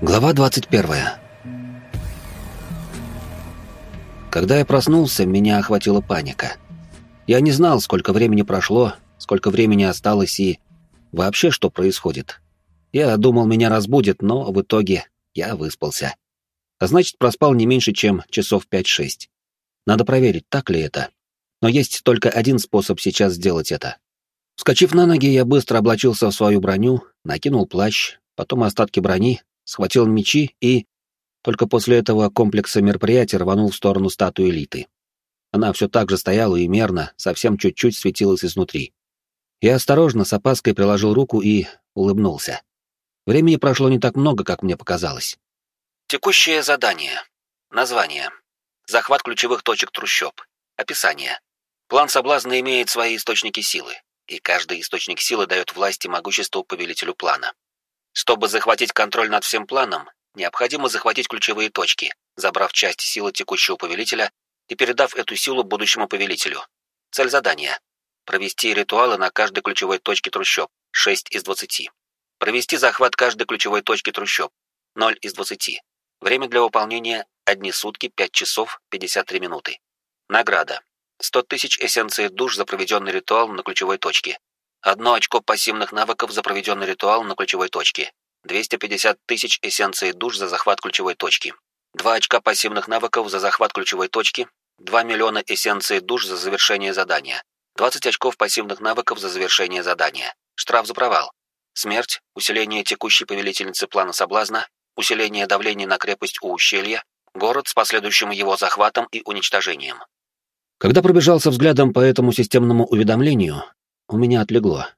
Глава 21. Когда я проснулся, меня охватила паника. Я не знал, сколько времени прошло, сколько времени осталось и вообще что происходит. Я думал, меня разбудит, но в итоге я выспался. А значит, проспал не меньше, чем часов 5-6. Надо проверить, так ли это. Но есть только один способ сейчас сделать это. Вскочив на ноги, я быстро облачился в свою броню, накинул плащ, потом остатки брони, схватил мечи и... Только после этого комплекса мероприятий рванул в сторону статуи Элиты. Она все так же стояла и мерно, совсем чуть-чуть светилась изнутри. Я осторожно, с опаской приложил руку и улыбнулся. Времени прошло не так много, как мне показалось. Текущее задание. Название. Захват ключевых точек трущоб. Описание. План соблазна имеет свои источники силы и каждый источник силы дает власть и могущество повелителю плана. Чтобы захватить контроль над всем планом, необходимо захватить ключевые точки, забрав часть силы текущего повелителя и передав эту силу будущему повелителю. Цель задания — провести ритуалы на каждой ключевой точке трущоб, 6 из 20. Провести захват каждой ключевой точки трущоб, 0 из 20. Время для выполнения — одни сутки, 5 часов, 53 минуты. Награда. 100 тысяч эссенций душ за проведенный ритуал на ключевой точке. Одно очко пассивных навыков за проведенный ритуал на ключевой точке. 250 тысяч эссенций душ за захват ключевой точки. Два очка пассивных навыков за захват ключевой точки. 2 миллиона эссенций душ за завершение задания. 20 очков пассивных навыков за завершение задания. Штраф за провал. Смерть, усиление текущей повелительницы плана соблазна, усиление давления на крепость у ущелья, город с последующим его захватом и уничтожением. Когда пробежался взглядом по этому системному уведомлению, у меня отлегло.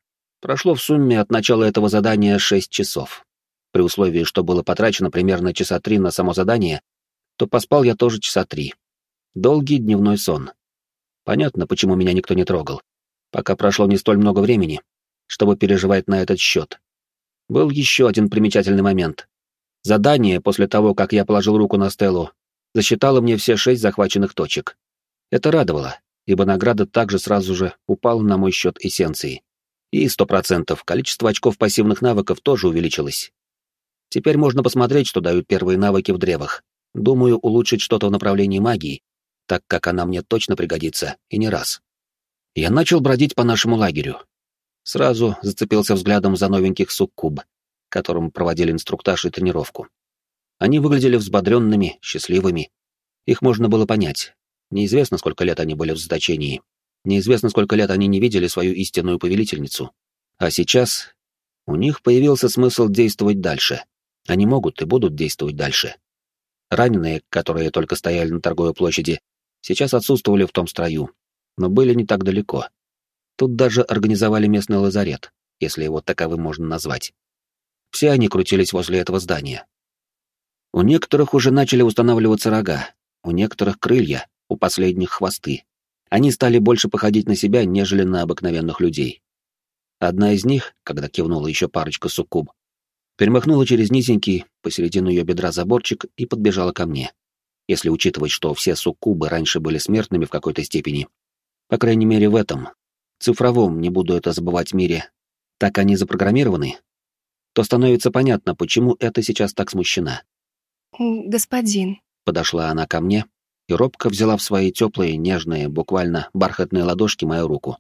Прошло в сумме от начала этого задания 6 часов. При условии, что было потрачено примерно часа три на само задание, то поспал я тоже часа три. Долгий дневной сон. Понятно, почему меня никто не трогал. Пока прошло не столь много времени, чтобы переживать на этот счет. Был еще один примечательный момент. Задание, после того, как я положил руку на Стеллу, засчитало мне все шесть захваченных точек. Это радовало, ибо награда также сразу же упала на мой счет эссенции. И сто процентов количество очков пассивных навыков тоже увеличилось. Теперь можно посмотреть, что дают первые навыки в древах. Думаю, улучшить что-то в направлении магии, так как она мне точно пригодится, и не раз. Я начал бродить по нашему лагерю. Сразу зацепился взглядом за новеньких суккуб, которым проводили инструктаж и тренировку. Они выглядели взбодренными, счастливыми. Их можно было понять. Неизвестно, сколько лет они были в заточении. Неизвестно, сколько лет они не видели свою истинную повелительницу. А сейчас у них появился смысл действовать дальше. Они могут и будут действовать дальше. Раненые, которые только стояли на торговой площади, сейчас отсутствовали в том строю, но были не так далеко. Тут даже организовали местный лазарет, если его таковым можно назвать. Все они крутились возле этого здания. У некоторых уже начали устанавливаться рога, у некоторых крылья, последних хвосты. Они стали больше походить на себя, нежели на обыкновенных людей. Одна из них, когда кивнула еще парочка суккуб, перемахнула через низенький, посередину ее бедра заборчик и подбежала ко мне. Если учитывать, что все суккубы раньше были смертными в какой-то степени, по крайней мере в этом, цифровом, не буду это забывать, мире, так они запрограммированы, то становится понятно, почему это сейчас так смущена. «Господин», — подошла она ко мне, и робко взяла в свои теплые, нежные, буквально бархатные ладошки мою руку.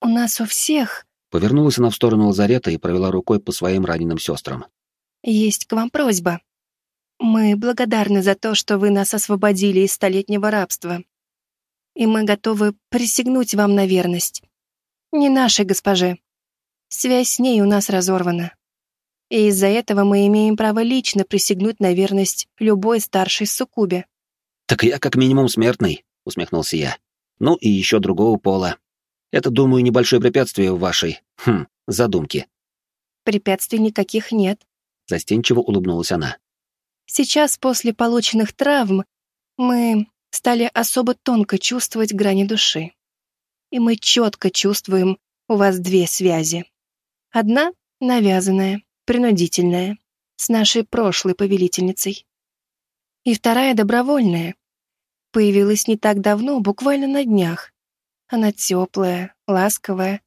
«У нас у всех...» Повернулась она в сторону лазарета и провела рукой по своим раненым сестрам. «Есть к вам просьба. Мы благодарны за то, что вы нас освободили из столетнего рабства. И мы готовы присягнуть вам на верность. Не нашей госпоже. Связь с ней у нас разорвана. И из-за этого мы имеем право лично присягнуть на верность любой старшей суккубе. «Так я как минимум смертный», — усмехнулся я. «Ну и еще другого пола. Это, думаю, небольшое препятствие в вашей, хм, задумке». «Препятствий никаких нет», — застенчиво улыбнулась она. «Сейчас, после полученных травм, мы стали особо тонко чувствовать грани души. И мы четко чувствуем у вас две связи. Одна — навязанная, принудительная, с нашей прошлой повелительницей. И вторая — добровольная, появилась не так давно, буквально на днях. Она теплая, ласковая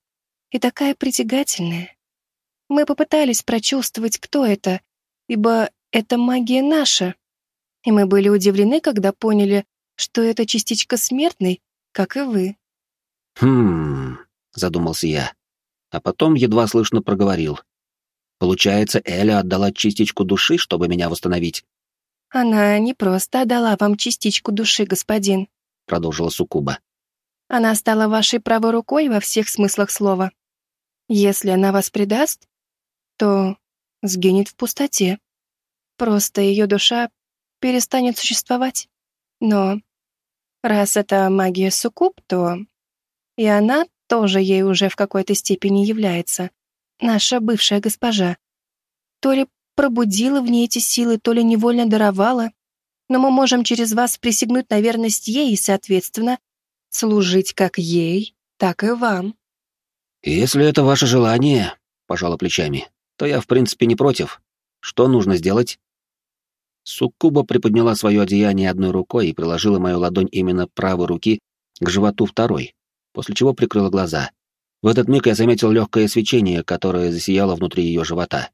и такая притягательная. Мы попытались прочувствовать, кто это, ибо это магия наша. И мы были удивлены, когда поняли, что это частичка смертной, как и вы. «Хм...» — задумался я. А потом едва слышно проговорил. «Получается, Эля отдала частичку души, чтобы меня восстановить?» «Она не просто отдала вам частичку души, господин», — продолжила Сукуба. «Она стала вашей правой рукой во всех смыслах слова. Если она вас предаст, то сгинет в пустоте. Просто ее душа перестанет существовать. Но раз это магия Сукуб, то и она тоже ей уже в какой-то степени является. Наша бывшая госпожа. То ли пробудила в ней эти силы, то ли невольно даровала, но мы можем через вас присягнуть на верность ей и, соответственно, служить как ей, так и вам. «Если это ваше желание», — пожала плечами, — «то я, в принципе, не против. Что нужно сделать?» Суккуба приподняла свое одеяние одной рукой и приложила мою ладонь именно правой руки к животу второй, после чего прикрыла глаза. В этот миг я заметил легкое свечение, которое засияло внутри ее живота.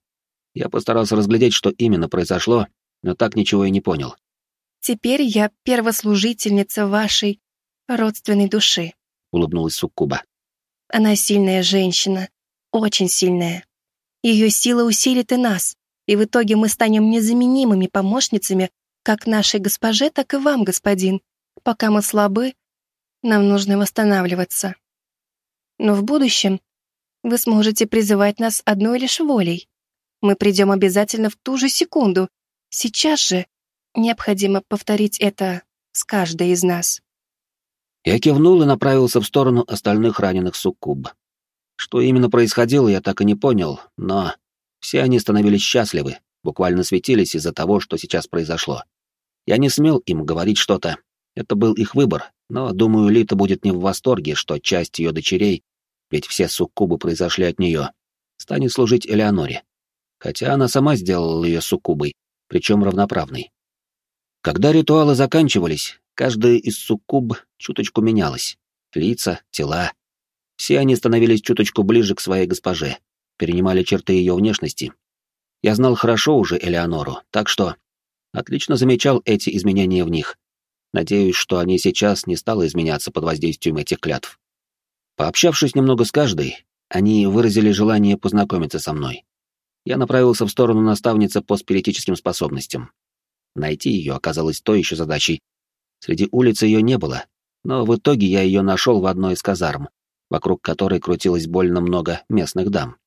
Я постарался разглядеть, что именно произошло, но так ничего и не понял. «Теперь я первослужительница вашей родственной души», — улыбнулась Суккуба. «Она сильная женщина, очень сильная. Ее сила усилит и нас, и в итоге мы станем незаменимыми помощницами как нашей госпоже, так и вам, господин. Пока мы слабы, нам нужно восстанавливаться. Но в будущем вы сможете призывать нас одной лишь волей. Мы придем обязательно в ту же секунду. Сейчас же необходимо повторить это с каждой из нас. Я кивнул и направился в сторону остальных раненых суккуб. Что именно происходило, я так и не понял, но все они становились счастливы, буквально светились из-за того, что сейчас произошло. Я не смел им говорить что-то. Это был их выбор, но, думаю, Лита будет не в восторге, что часть ее дочерей, ведь все суккубы произошли от нее, станет служить Элеоноре хотя она сама сделала ее суккубой, причем равноправной. Когда ритуалы заканчивались, каждая из суккуб чуточку менялась. Лица, тела. Все они становились чуточку ближе к своей госпоже, перенимали черты ее внешности. Я знал хорошо уже Элеонору, так что отлично замечал эти изменения в них. Надеюсь, что они сейчас не стало изменяться под воздействием этих клятв. Пообщавшись немного с каждой, они выразили желание познакомиться со мной я направился в сторону наставницы по спиритическим способностям. Найти ее оказалось той еще задачей. Среди улиц ее не было, но в итоге я ее нашел в одной из казарм, вокруг которой крутилось больно много местных дам.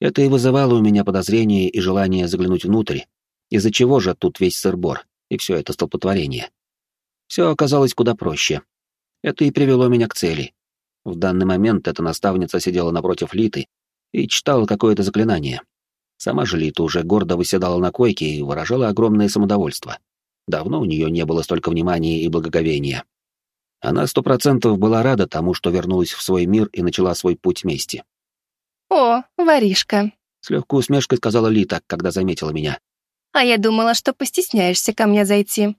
Это и вызывало у меня подозрение и желание заглянуть внутрь, из-за чего же тут весь сырбор и все это столпотворение. Все оказалось куда проще. Это и привело меня к цели. В данный момент эта наставница сидела напротив Литы и читала какое-то заклинание. Сама же Лита уже гордо выседала на койке и выражала огромное самодовольство. Давно у нее не было столько внимания и благоговения. Она сто процентов была рада тому, что вернулась в свой мир и начала свой путь мести. «О, воришка!» — с легкой усмешкой сказала Лита, когда заметила меня. «А я думала, что постесняешься ко мне зайти».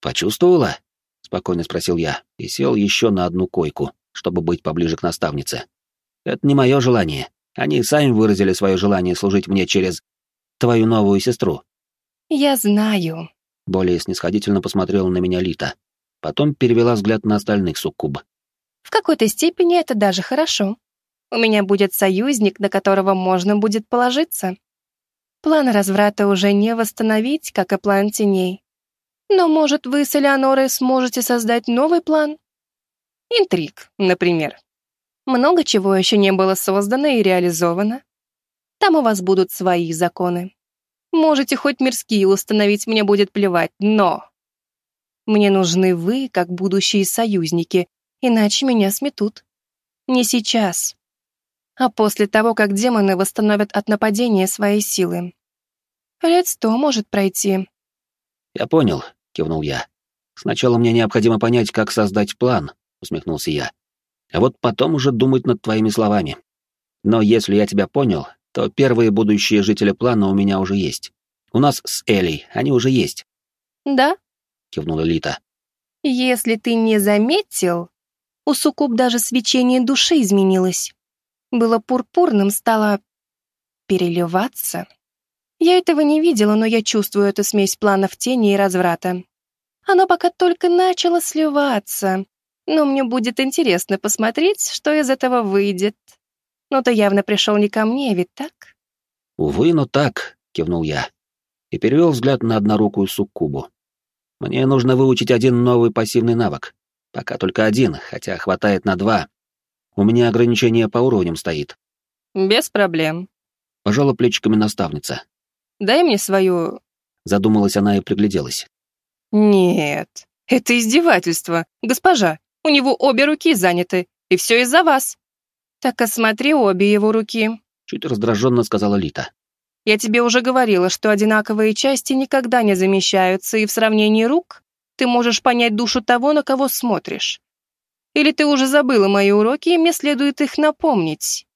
«Почувствовала?» — спокойно спросил я и сел еще на одну койку, чтобы быть поближе к наставнице. «Это не мое желание. Они сами выразили свое желание служить мне через твою новую сестру». «Я знаю», — более снисходительно посмотрела на меня Лита. Потом перевела взгляд на остальных суккуб. «В какой-то степени это даже хорошо. У меня будет союзник, на которого можно будет положиться. План разврата уже не восстановить, как и план теней. Но, может, вы с Элеонорой сможете создать новый план? Интриг, например. Много чего еще не было создано и реализовано. Там у вас будут свои законы. Можете хоть мирские установить, мне будет плевать, но... Мне нужны вы, как будущие союзники, иначе меня сметут. Не сейчас, а после того, как демоны восстановят от нападения свои силы. Лет сто может пройти. «Я понял», — кивнул я. «Сначала мне необходимо понять, как создать план», — усмехнулся я а вот потом уже думать над твоими словами. Но если я тебя понял, то первые будущие жители плана у меня уже есть. У нас с Элей они уже есть. Да? кивнула Лита. Если ты не заметил, у Сукуб даже свечение души изменилось. Было пурпурным, стало переливаться. Я этого не видела, но я чувствую эту смесь планов тени и разврата. Оно пока только начало сливаться, но мне будет интересно посмотреть, что из этого выйдет. Но ты явно пришел не ко мне, ведь так? Увы, но так, кивнул я. И перевел взгляд на однорукую суккубу. Мне нужно выучить один новый пассивный навык. Пока только один, хотя хватает на два. У меня ограничение по уровням стоит. Без проблем. Пожала плечиками наставница. Дай мне свою... Задумалась она и пригляделась. Нет, это издевательство. Госпожа, у него обе руки заняты, и все из-за вас. Так осмотри обе его руки. Чуть раздраженно сказала Лита. Я тебе уже говорила, что одинаковые части никогда не замещаются, и в сравнении рук ты можешь понять душу того, на кого смотришь. Или ты уже забыла мои уроки, и мне следует их напомнить?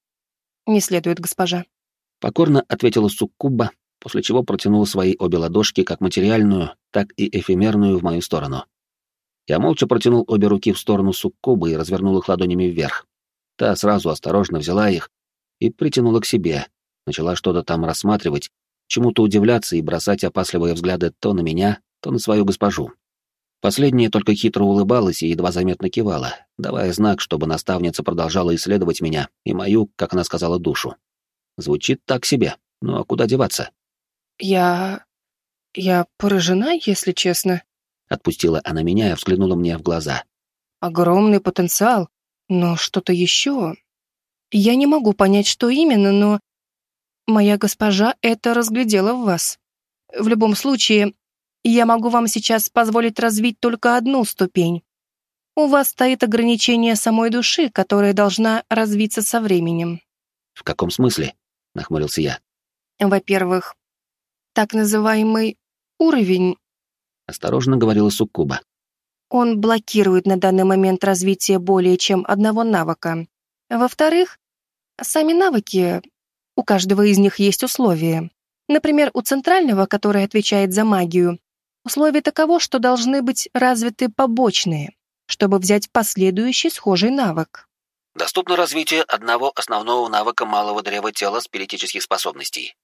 Не следует, госпожа. Покорно ответила Суккуба, после чего протянула свои обе ладошки, как материальную, так и эфемерную, в мою сторону. Я молча протянул обе руки в сторону Суккубы и развернул их ладонями вверх. Та сразу осторожно взяла их и притянула к себе, начала что-то там рассматривать, чему-то удивляться и бросать опасливые взгляды то на меня, то на свою госпожу. Последняя только хитро улыбалась и едва заметно кивала, давая знак, чтобы наставница продолжала исследовать меня и мою, как она сказала, душу. Звучит так себе, ну а куда деваться? Я... я поражена, если честно. Отпустила она меня и взглянула мне в глаза. Огромный потенциал, но что-то еще. Я не могу понять, что именно, но... Моя госпожа это разглядела в вас. В любом случае, я могу вам сейчас позволить развить только одну ступень. У вас стоит ограничение самой души, которая должна развиться со временем. В каком смысле? нахмурился я. Во-первых, так называемый уровень, осторожно говорила Суккуба. Он блокирует на данный момент развитие более чем одного навыка. Во-вторых, сами навыки, у каждого из них есть условия. Например, у центрального, который отвечает за магию, Условие таково, что должны быть развиты побочные, чтобы взять последующий схожий навык. Доступно развитие одного основного навыка малого древа тела спиритических способностей.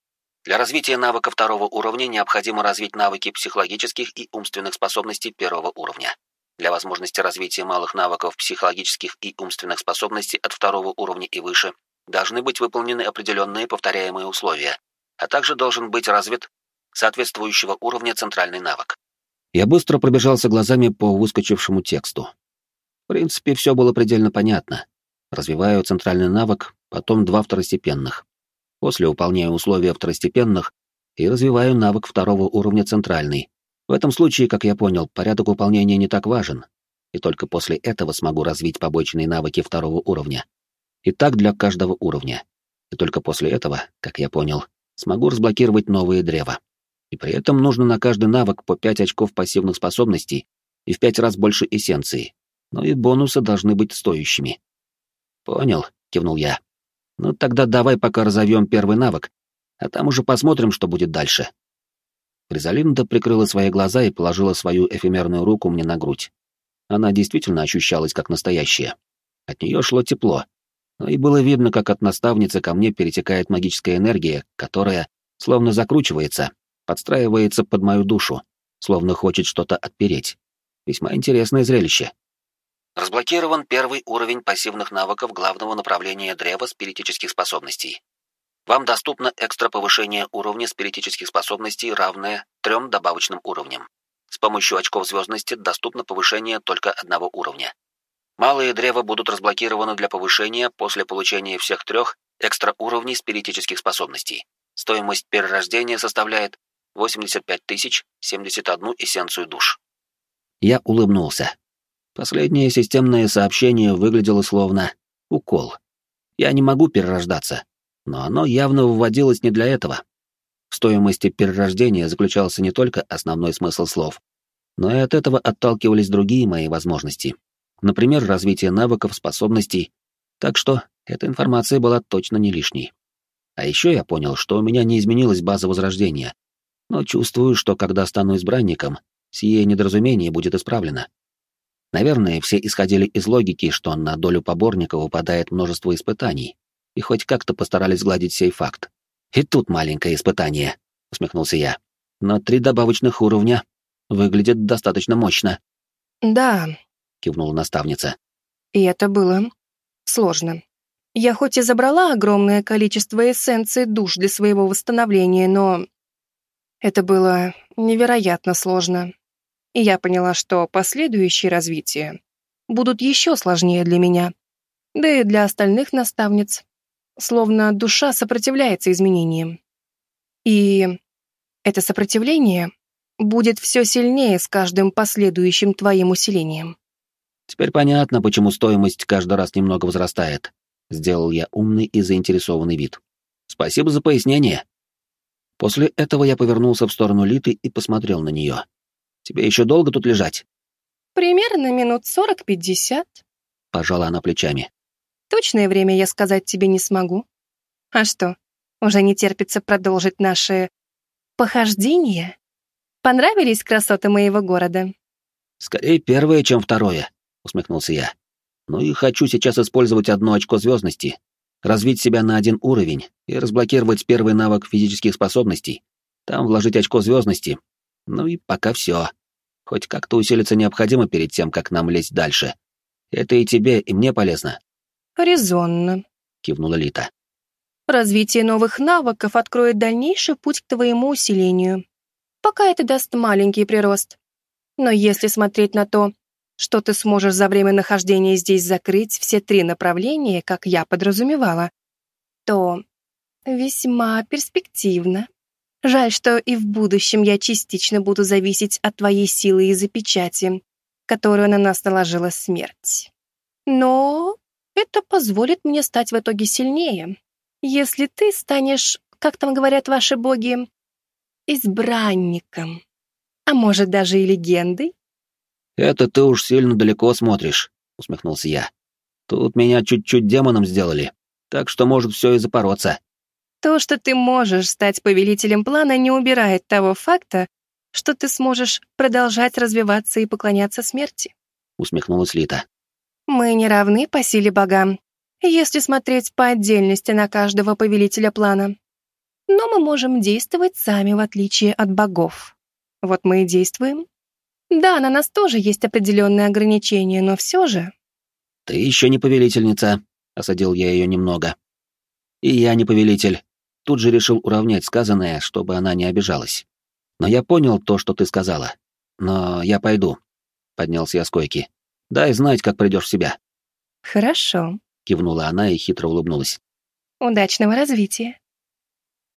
Для развития навыка второго уровня необходимо развить навыки психологических и умственных способностей первого уровня. Для возможности развития малых навыков психологических и умственных способностей от второго уровня и выше должны быть выполнены определенные повторяемые условия, а также должен быть развит соответствующего уровня центральный навык. Я быстро пробежался глазами по выскочившему тексту. В принципе, все было предельно понятно. Развиваю центральный навык, потом два второстепенных. После выполняю условия второстепенных и развиваю навык второго уровня центральный. В этом случае, как я понял, порядок выполнения не так важен, и только после этого смогу развить побочные навыки второго уровня. И так для каждого уровня. И только после этого, как я понял, смогу разблокировать новые древа. И при этом нужно на каждый навык по 5 очков пассивных способностей и в 5 раз больше эссенции. Но и бонусы должны быть стоящими. «Понял», — кивнул я. «Ну тогда давай пока разовьем первый навык, а там уже посмотрим, что будет дальше». Кризалинда прикрыла свои глаза и положила свою эфемерную руку мне на грудь. Она действительно ощущалась как настоящая. От нее шло тепло, но и было видно, как от наставницы ко мне перетекает магическая энергия, которая словно закручивается, подстраивается под мою душу, словно хочет что-то отпереть. Весьма интересное зрелище. Разблокирован первый уровень пассивных навыков главного направления древа спиритических способностей. Вам доступно экстра повышение уровня спиритических способностей, равное трем добавочным уровням. С помощью очков звездности доступно повышение только одного уровня. Малые древа будут разблокированы для повышения после получения всех трех экстра уровней спиритических способностей. Стоимость перерождения составляет 85 тысяч 71 эссенцию душ. Я улыбнулся. Последнее системное сообщение выглядело словно укол. Я не могу перерождаться, но оно явно вводилось не для этого. В стоимости перерождения заключался не только основной смысл слов, но и от этого отталкивались другие мои возможности. Например, развитие навыков, способностей. Так что эта информация была точно не лишней. А еще я понял, что у меня не изменилась база возрождения, но чувствую, что когда стану избранником, сие недоразумение будет исправлено. Наверное, все исходили из логики, что на долю поборника выпадает множество испытаний, и хоть как-то постарались сгладить сей факт. И тут маленькое испытание. — усмехнулся я. «Но три добавочных уровня выглядит достаточно мощно». «Да», — кивнула наставница. «И это было сложно. Я хоть и забрала огромное количество эссенций душ для своего восстановления, но это было невероятно сложно. И я поняла, что последующие развития будут еще сложнее для меня, да и для остальных наставниц. Словно душа сопротивляется изменениям. И это сопротивление будет все сильнее с каждым последующим твоим усилением. Теперь понятно, почему стоимость каждый раз немного возрастает. Сделал я умный и заинтересованный вид. Спасибо за пояснение. После этого я повернулся в сторону Литы и посмотрел на нее. Тебе еще долго тут лежать? Примерно минут сорок-пятьдесят. Пожала она плечами. Точное время я сказать тебе не смогу. А что, уже не терпится продолжить наши похождения? Понравились красоты моего города? Скорее первое, чем второе, усмехнулся я. Ну и хочу сейчас использовать одно очко звездности, развить себя на один уровень и разблокировать первый навык физических способностей. Там вложить очко звездности. Ну и пока все. Хоть как-то усилиться необходимо перед тем, как нам лезть дальше. Это и тебе, и мне полезно. Резонно, кивнула Лита. Развитие новых навыков откроет дальнейший путь к твоему усилению. Пока это даст маленький прирост. Но если смотреть на то, что ты сможешь за время нахождения здесь закрыть все три направления, как я подразумевала, то весьма перспективно. Жаль, что и в будущем я частично буду зависеть от твоей силы из-за печати, которую на нас наложила смерть. Но это позволит мне стать в итоге сильнее, если ты станешь, как там говорят ваши боги, избранником, а может даже и легендой. «Это ты уж сильно далеко смотришь», — усмехнулся я. «Тут меня чуть-чуть демоном сделали, так что может все и запороться». То, что ты можешь стать повелителем плана, не убирает того факта, что ты сможешь продолжать развиваться и поклоняться смерти. Усмехнулась Лита. Мы не равны по силе богам, если смотреть по отдельности на каждого повелителя плана. Но мы можем действовать сами, в отличие от богов. Вот мы и действуем. Да, на нас тоже есть определенные ограничения, но все же... Ты еще не повелительница, осадил я ее немного. И я не повелитель. Тут же решил уравнять сказанное, чтобы она не обижалась. Но я понял то, что ты сказала. Но я пойду. Поднялся я с койки. Дай знать, как придешь в себя. Хорошо, кивнула она и хитро улыбнулась. Удачного развития.